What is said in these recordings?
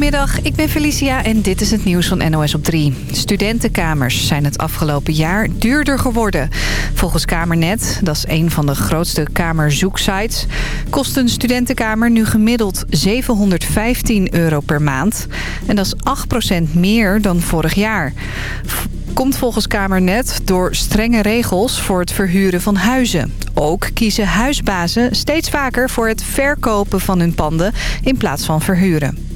Goedemiddag, ik ben Felicia en dit is het nieuws van NOS op 3. Studentenkamers zijn het afgelopen jaar duurder geworden. Volgens Kamernet, dat is een van de grootste kamerzoeksites... kost een studentenkamer nu gemiddeld 715 euro per maand. En dat is 8% meer dan vorig jaar komt volgens Kamernet door strenge regels voor het verhuren van huizen. Ook kiezen huisbazen steeds vaker voor het verkopen van hun panden in plaats van verhuren.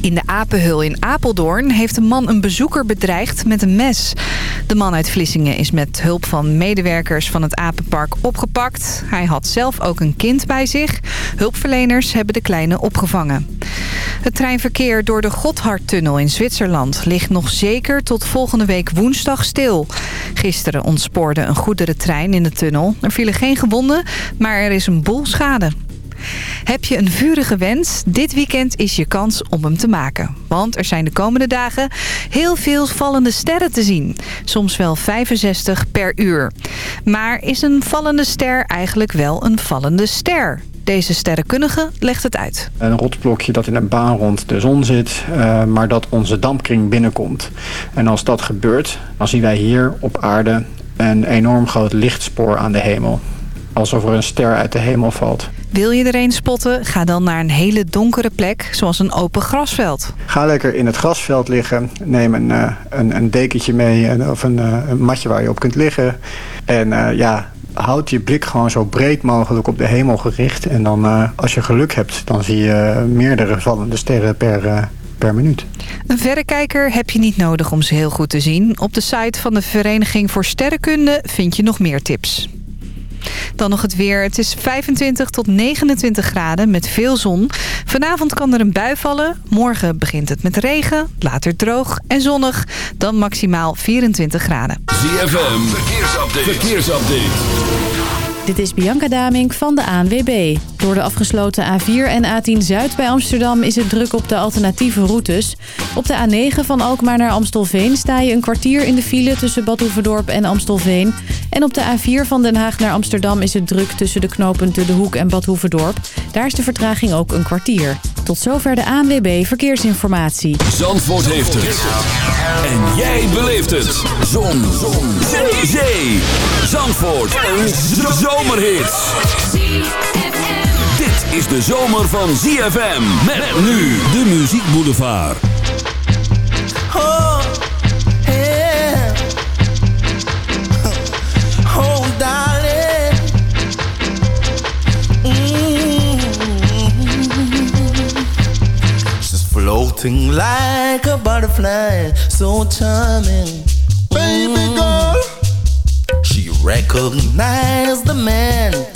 In de Apenhul in Apeldoorn heeft een man een bezoeker bedreigd met een mes. De man uit Vlissingen is met hulp van medewerkers van het Apenpark opgepakt. Hij had zelf ook een kind bij zich. Hulpverleners hebben de kleine opgevangen. Het treinverkeer door de Gotthardtunnel in Zwitserland ligt nog zeker tot volgende week woensdag stil. Gisteren ontspoorde een goederentrein in de tunnel. Er vielen geen gewonden, maar er is een boel schade. Heb je een vurige wens? Dit weekend is je kans om hem te maken. Want er zijn de komende dagen heel veel vallende sterren te zien. Soms wel 65 per uur. Maar is een vallende ster eigenlijk wel een vallende ster? Deze sterrenkundige legt het uit. Een rotsblokje dat in een baan rond de zon zit, uh, maar dat onze dampkring binnenkomt. En als dat gebeurt, dan zien wij hier op aarde een enorm groot lichtspoor aan de hemel. Alsof er een ster uit de hemel valt. Wil je er een spotten? Ga dan naar een hele donkere plek, zoals een open grasveld. Ga lekker in het grasveld liggen. Neem een, uh, een, een, dekentje mee of een, uh, een, matje waar je op kunt liggen. En uh, ja, houd je blik gewoon zo breed mogelijk op de hemel gericht. En dan, als je geluk hebt, dan zie je meerdere vallende sterren per, per minuut. Een verrekijker heb je niet nodig om ze heel goed te zien. Op de site van de Vereniging voor Sterrenkunde vind je nog meer tips. Dan nog het weer. Het is 25 tot 29 graden met veel zon. Vanavond kan er een bui vallen. Morgen begint het met regen, later droog en zonnig. Dan maximaal 24 graden. ZFM, verkeersupdate. verkeersupdate. Dit is Bianca Damink van de ANWB. Door de afgesloten A4 en A10 Zuid bij Amsterdam is het druk op de alternatieve routes. Op de A9 van Alkmaar naar Amstelveen sta je een kwartier in de file tussen Bad en Amstelveen. En op de A4 van Den Haag naar Amsterdam is het druk tussen de knooppunten De Hoek en Bad Daar is de vertraging ook een kwartier. Tot zover de ANWB Verkeersinformatie. Zandvoort heeft het. En jij beleeft het. Zon. Zon. Zee. Zandvoort. Een zomerhit. Is de zomer van ZFM. Met nu de Muziek Boulevard. Oh, yeah. Oh, darling. Mm. She's floating like a butterfly, so charming. Baby girl. She recognized the man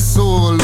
soul.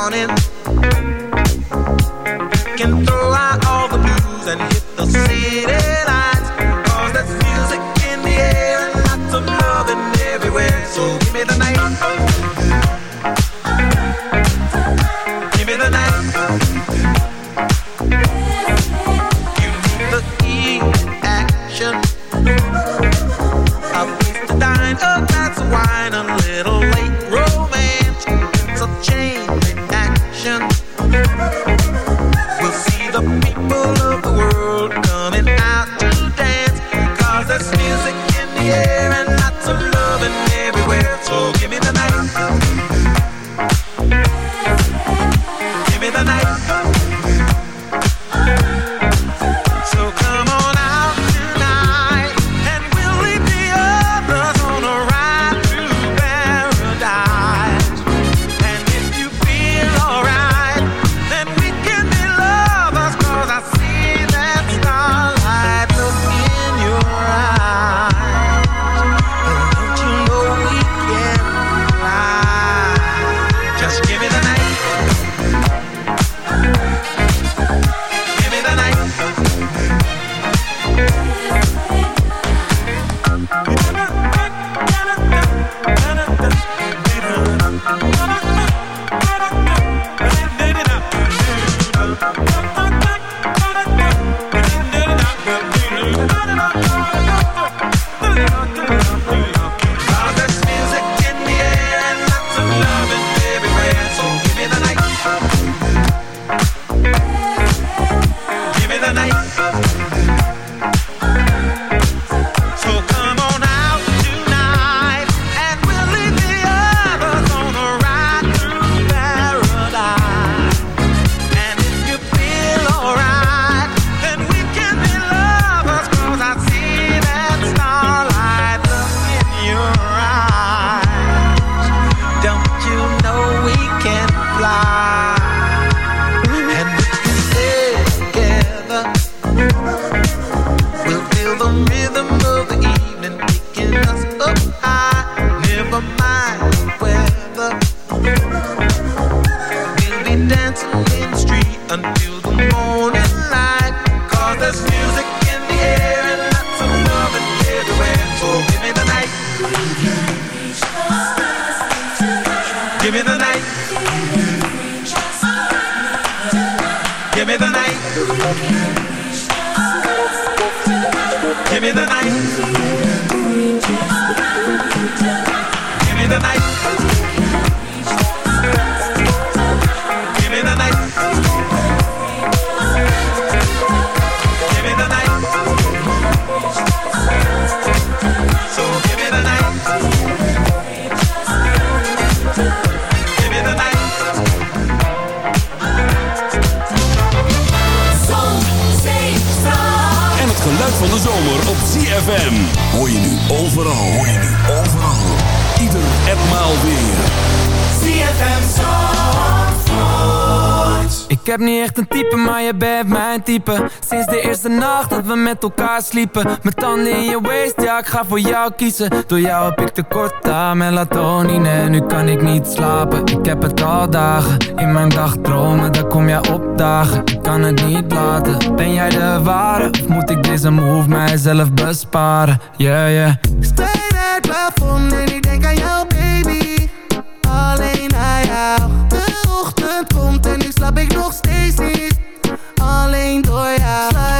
morning. met elkaar sliepen. Met tanden in je waist, ja ik ga voor jou kiezen. Door jou heb ik tekort aan melatonine Nu kan ik niet slapen, ik heb het al dagen In mijn dagdromen, daar kom jij opdagen. Ik kan het niet laten, ben jij de ware? Of moet ik deze move mijzelf besparen? Yeah, yeah. Stay het plafond en ik denk aan jou baby. Alleen aan jou. De ochtend komt en nu slaap ik nog steeds niet. Alleen door jou.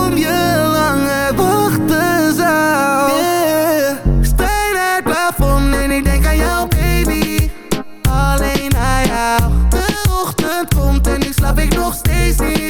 Ik nog steeds.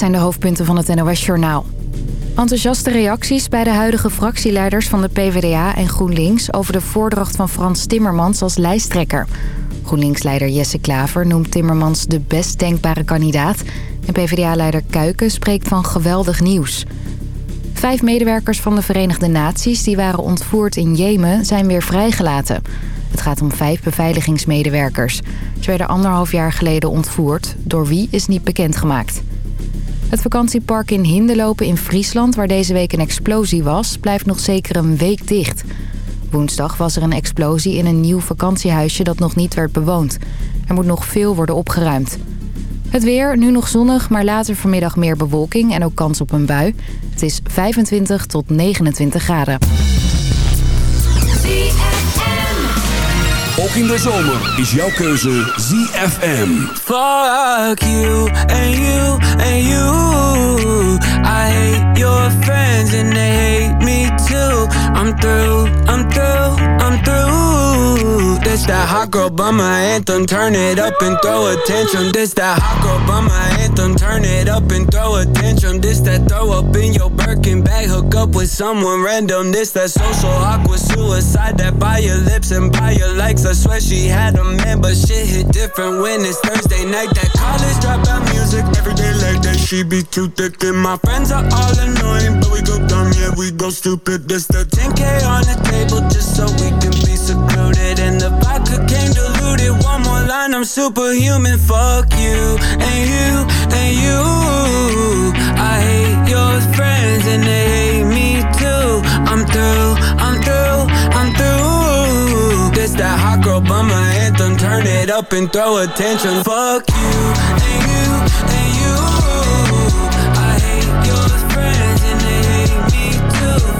Zijn de hoofdpunten van het NOS-journaal. Enthousiaste reacties bij de huidige fractieleiders van de PvdA en GroenLinks... over de voordracht van Frans Timmermans als lijsttrekker. GroenLinks-leider Jesse Klaver noemt Timmermans de best denkbare kandidaat... en PvdA-leider Kuiken spreekt van geweldig nieuws. Vijf medewerkers van de Verenigde Naties die waren ontvoerd in Jemen zijn weer vrijgelaten. Het gaat om vijf beveiligingsmedewerkers. Ze werden anderhalf jaar geleden ontvoerd. Door wie is niet bekendgemaakt. Het vakantiepark in Hindelopen in Friesland, waar deze week een explosie was... blijft nog zeker een week dicht. Woensdag was er een explosie in een nieuw vakantiehuisje dat nog niet werd bewoond. Er moet nog veel worden opgeruimd. Het weer, nu nog zonnig, maar later vanmiddag meer bewolking en ook kans op een bui. Het is 25 tot 29 graden. Ook in de zomer is jouw keuze ZFM. Fuck you and you and you. I hate your friends and they hate me too. I'm through, I'm through, I'm through. This that hot girl bummer anthem. Turn it up and throw a tantrum. This that hot girl bummer anthem. Turn it up and throw a tantrum. This that throw up in your Birkin bag. Hook up with someone random. This that social awkward suicide. That by your lips and by your likes. I swear she had a man, but shit hit different when it's Thursday night. That college dropout music every day like that. She be too thick, and my friends are all annoying, but we go dumb, yeah, we go stupid. This the 10k on the table just so we can be secluded, and the vodka came diluted. One more line, I'm superhuman. Fuck you and you and you. I hate your friends and they hate me too. I'm through, I'm through, I'm through. This that hot girl bummer anthem. Turn it up and throw attention. Fuck you and you and you. I hate your friends and they hate me too.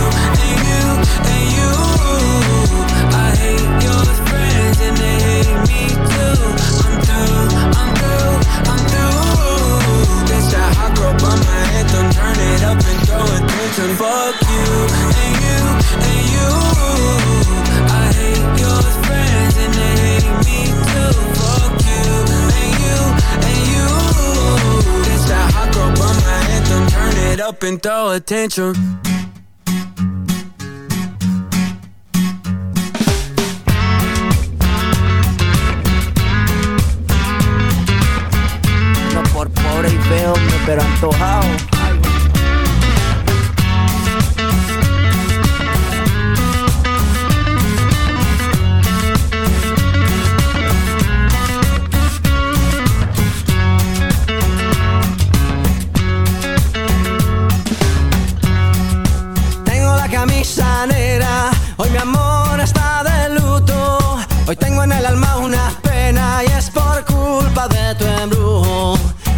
up and throw attention. Fuck you and you and you. I hate your friends and they hate me too. Fuck you and you and you. This that hot girl bummer anthem. Turn it up and throw attention. Por pobre y feo, pero antojado.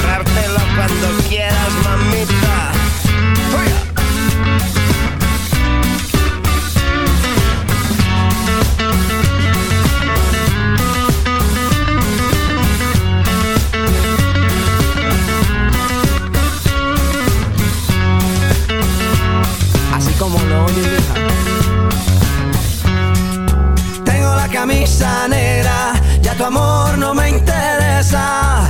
A enterrártelo cuando quieras, mamita. Así como lo oyes. Tengo la camisa negra, ya tu amor no me interesa.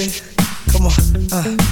it. Come on. Uh.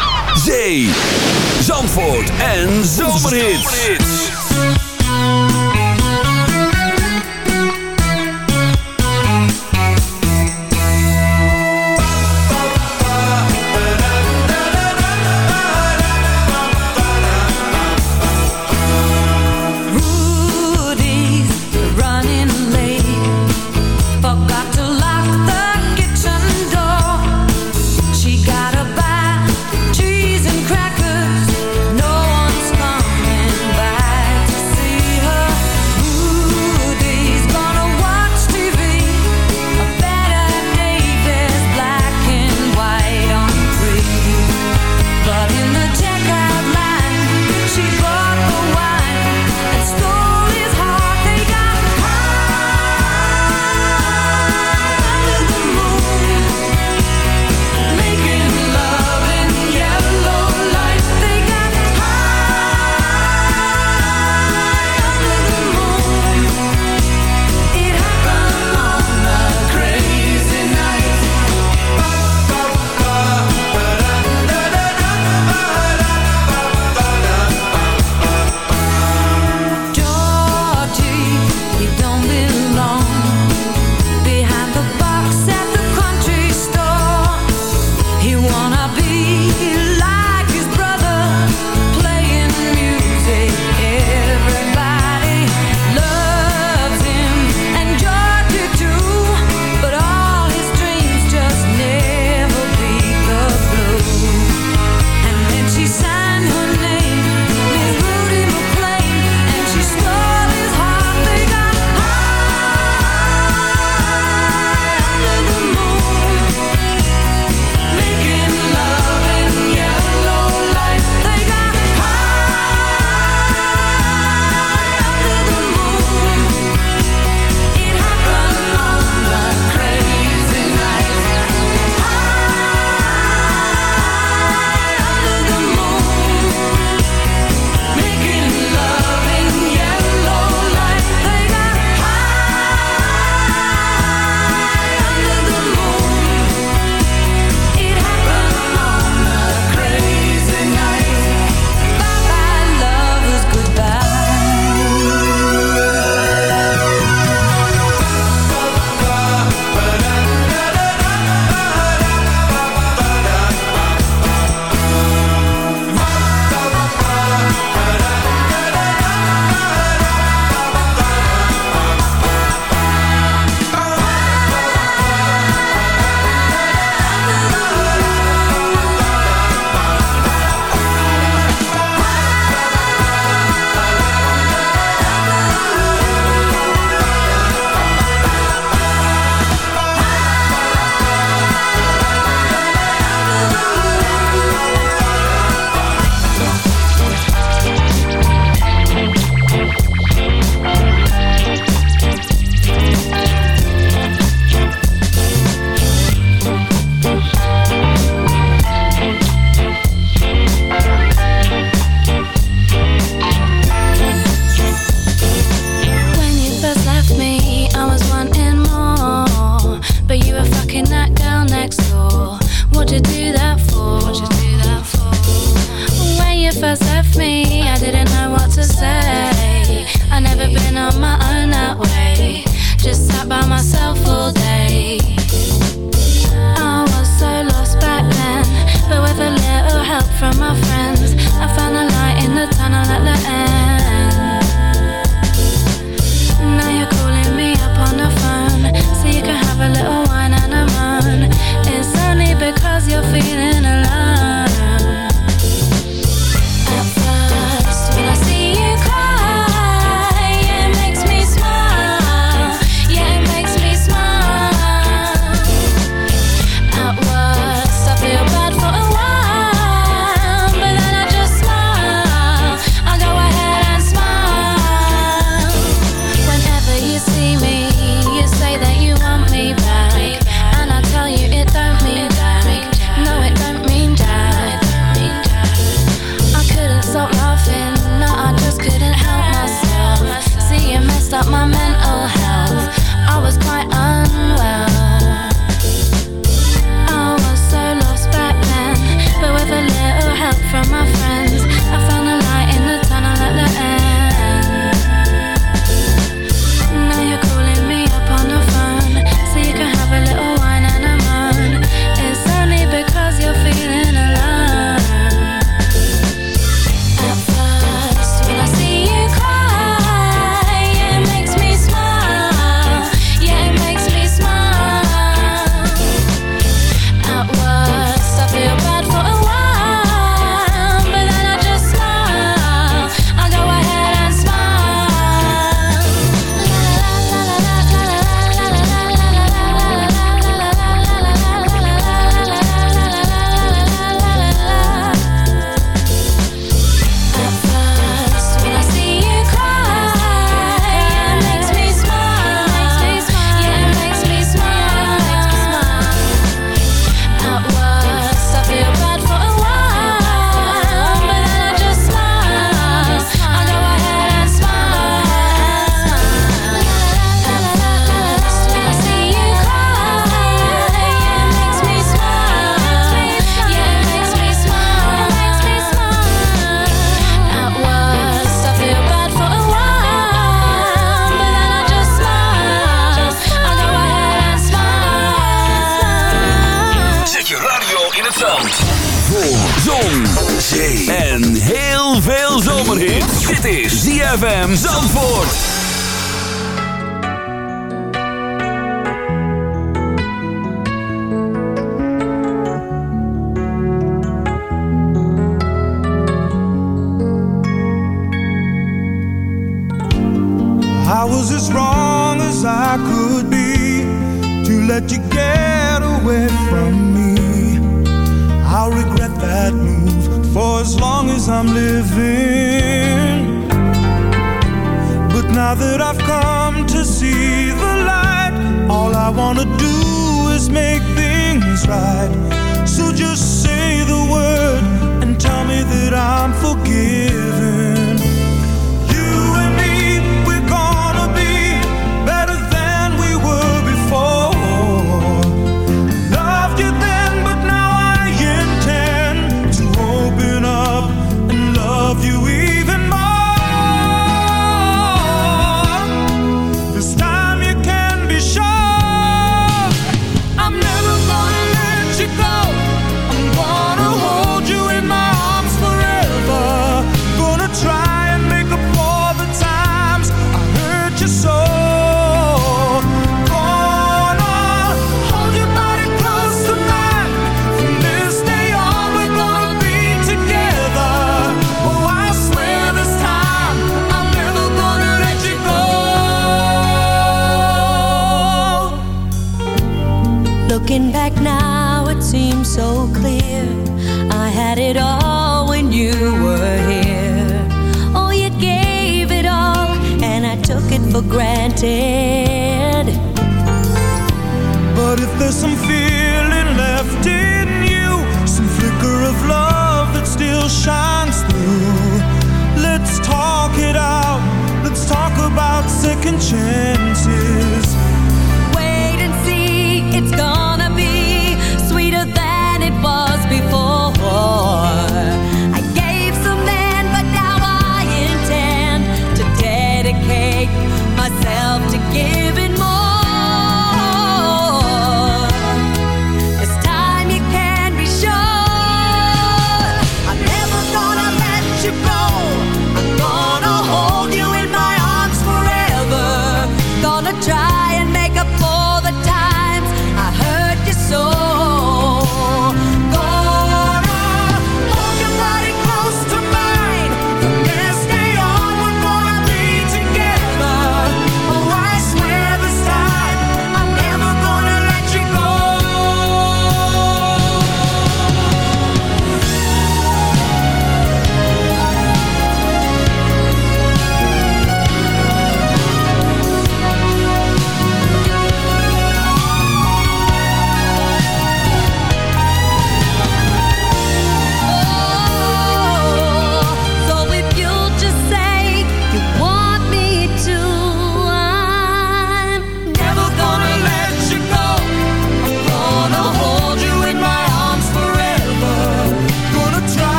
by myself. Oh.